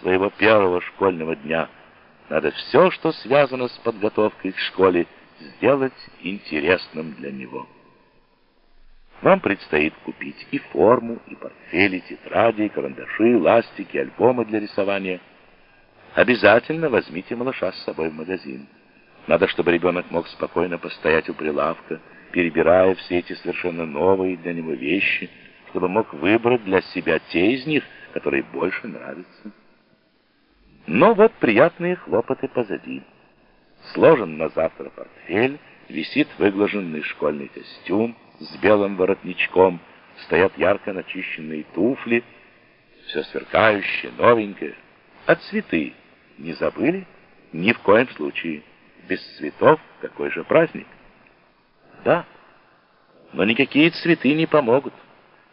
своего первого школьного дня надо все, что связано с подготовкой к школе, сделать интересным для него. Вам предстоит купить и форму, и портфели, тетради, карандаши, ластики, альбомы для рисования. Обязательно возьмите малыша с собой в магазин. Надо, чтобы ребенок мог спокойно постоять у прилавка, перебирая все эти совершенно новые для него вещи, чтобы мог выбрать для себя те из них, которые больше нравятся. Но вот приятные хлопоты позади. Сложен на завтра портфель, висит выглаженный школьный костюм с белым воротничком, стоят ярко начищенные туфли, все сверкающее, новенькое. А цветы не забыли? Ни в коем случае. Без цветов какой же праздник? Да, но никакие цветы не помогут,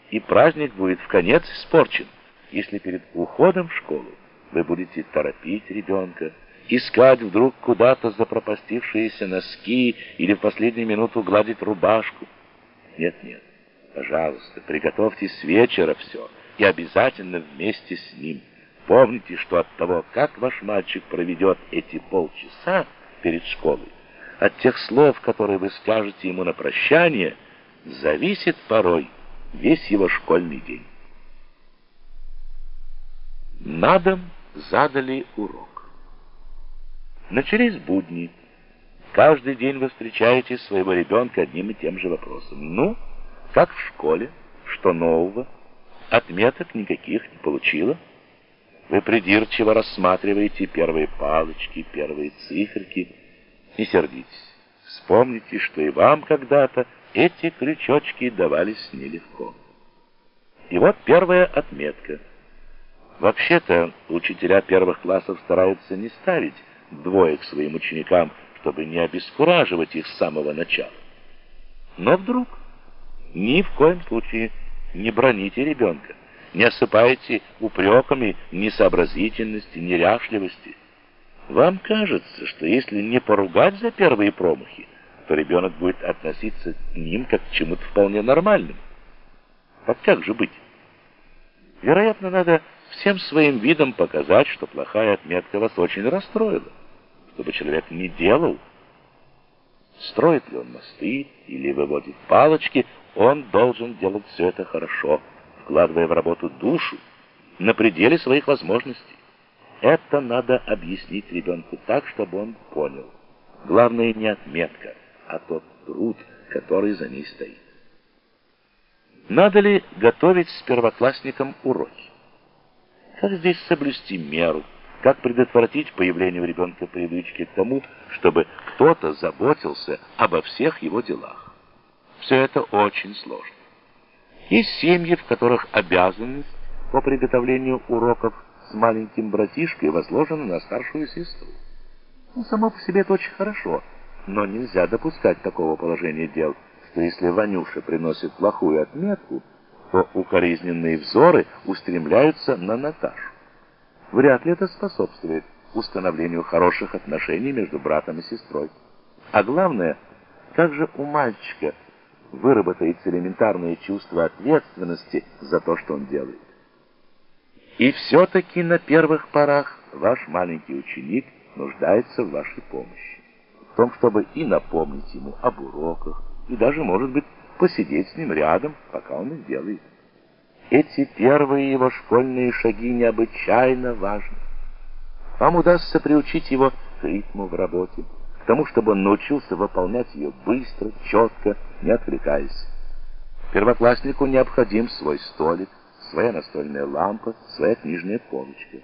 и праздник будет в конец испорчен, если перед уходом в школу вы будете торопить ребенка, искать вдруг куда-то запропастившиеся носки или в последнюю минуту гладить рубашку. Нет, нет, пожалуйста, приготовьте с вечера все и обязательно вместе с ним. Помните, что от того, как ваш мальчик проведет эти полчаса перед школой, от тех слов, которые вы скажете ему на прощание, зависит порой весь его школьный день. На дом задали урок. Начались будни. Каждый день вы встречаете своего ребенка одним и тем же вопросом. Ну, как в школе? Что нового? Отметок никаких не получила? Вы придирчиво рассматриваете первые палочки, первые циферки. Не сердитесь. Вспомните, что и вам когда-то эти крючочки давались нелегко. И вот первая отметка — Вообще-то учителя первых классов стараются не ставить двоек своим ученикам, чтобы не обескураживать их с самого начала. Но вдруг ни в коем случае не броните ребенка, не осыпайте упреками несообразительности, неряшливости. Вам кажется, что если не поругать за первые промахи, то ребенок будет относиться к ним как к чему-то вполне нормальному. Так как же быть? Вероятно, надо всем своим видом показать, что плохая отметка вас очень расстроила, чтобы человек не делал. Строит ли он мосты или выводит палочки, он должен делать все это хорошо, вкладывая в работу душу на пределе своих возможностей. Это надо объяснить ребенку так, чтобы он понял. Главное не отметка, а тот труд, который за ней стоит. Надо ли готовить с первоклассником уроки? Как здесь соблюсти меру? Как предотвратить появление у ребенка привычки к тому, чтобы кто-то заботился обо всех его делах? Все это очень сложно. Есть семьи, в которых обязанность по приготовлению уроков с маленьким братишкой возложена на старшую сестру. Ну, само по себе это очень хорошо, но нельзя допускать такого положения дел, что если Ванюша приносит плохую отметку, то укоризненные взоры устремляются на Наташу. Вряд ли это способствует установлению хороших отношений между братом и сестрой. А главное, как же у мальчика выработается элементарное чувство ответственности за то, что он делает. И все-таки на первых порах ваш маленький ученик нуждается в вашей помощи. В том, чтобы и напомнить ему об уроках, и даже, может быть, посидеть с ним рядом, пока он их делает. Эти первые его школьные шаги необычайно важны. Вам удастся приучить его к ритму в работе, к тому, чтобы он научился выполнять ее быстро, четко, не отвлекаясь. Первокласснику необходим свой столик, своя настольная лампа, своя книжная полочка.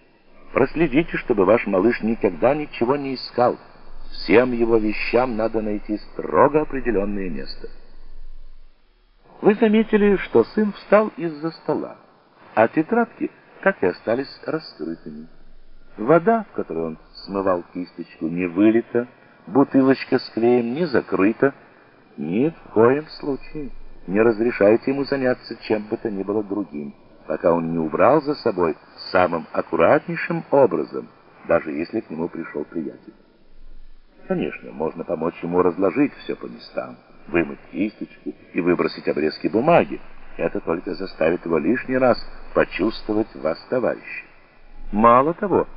Проследите, чтобы ваш малыш никогда ничего не искал. Всем его вещам надо найти строго определенное место. Вы заметили, что сын встал из-за стола, а тетрадки так и остались раскрытыми. Вода, в которой он смывал кисточку, не вылита, бутылочка с клеем не закрыта. Ни в коем случае не разрешайте ему заняться чем бы то ни было другим, пока он не убрал за собой самым аккуратнейшим образом, даже если к нему пришел приятель. Конечно, можно помочь ему разложить все по местам вымыть кисточку и выбросить обрезки бумаги. Это только заставит его лишний раз почувствовать вас, товарищи. Мало того,